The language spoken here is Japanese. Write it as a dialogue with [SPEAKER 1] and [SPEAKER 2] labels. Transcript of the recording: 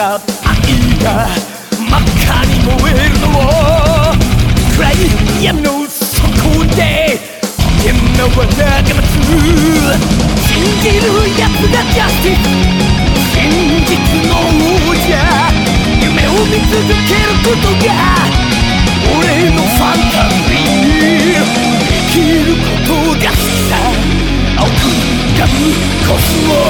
[SPEAKER 1] が愛が真っ赤に燃えるのを暗い闇の底で現場はが待つ信じる奴がジャスティス真実の王者夢を見続けることが俺のファンタジー生きることがさ青く光るコスモ